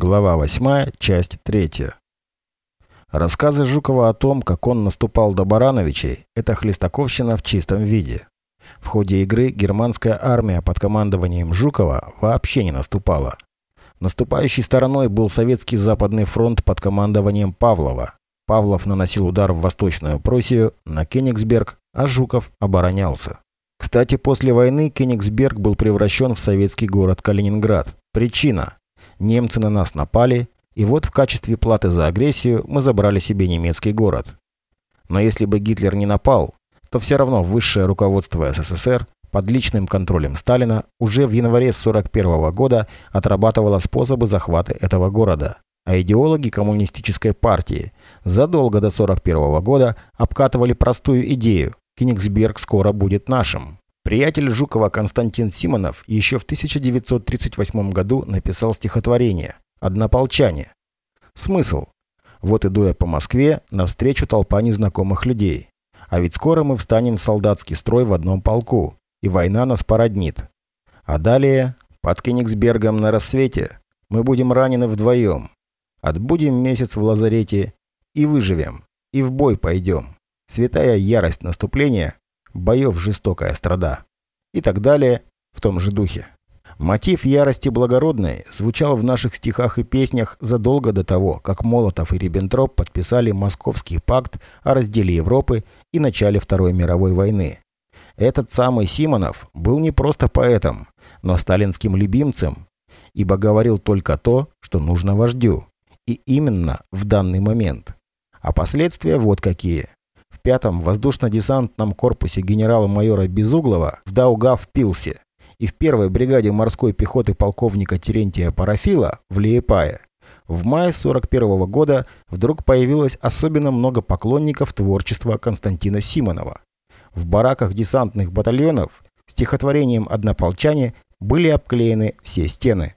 Глава 8, часть 3. Рассказы Жукова о том, как он наступал до Барановичей, это хлестаковщина в чистом виде. В ходе игры германская армия под командованием Жукова вообще не наступала. Наступающей стороной был советский Западный фронт под командованием Павлова. Павлов наносил удар в Восточную Пруссию, на Кенигсберг, а Жуков оборонялся. Кстати, после войны Кенигсберг был превращен в советский город Калининград. Причина Немцы на нас напали, и вот в качестве платы за агрессию мы забрали себе немецкий город. Но если бы Гитлер не напал, то все равно высшее руководство СССР под личным контролем Сталина уже в январе 1941 года отрабатывало способы захвата этого города, а идеологи коммунистической партии задолго до 1941 года обкатывали простую идею «Кенигсберг скоро будет нашим». Приятель Жукова Константин Симонов еще в 1938 году написал стихотворение «Однополчане». Смысл. Вот иду я по Москве, навстречу толпа незнакомых людей. А ведь скоро мы встанем в солдатский строй в одном полку, и война нас породнит. А далее, под Кенигсбергом на рассвете, мы будем ранены вдвоем. Отбудем месяц в лазарете и выживем, и в бой пойдем. Святая ярость наступления боев жестокая страда. И так далее в том же духе. Мотив ярости благородной звучал в наших стихах и песнях задолго до того, как Молотов и Риббентроп подписали Московский пакт о разделе Европы и начале Второй мировой войны. Этот самый Симонов был не просто поэтом, но сталинским любимцем, ибо говорил только то, что нужно вождю, и именно в данный момент. А последствия вот какие в пятом воздушно-десантном корпусе генерала-майора Безуглова в Даугавпилсе и в первой бригаде морской пехоты полковника Терентия Парафила в Лиепае в мае 41 -го года вдруг появилось особенно много поклонников творчества Константина Симонова. В бараках десантных батальонов стихотворением «Однополчане» были обклеены все стены.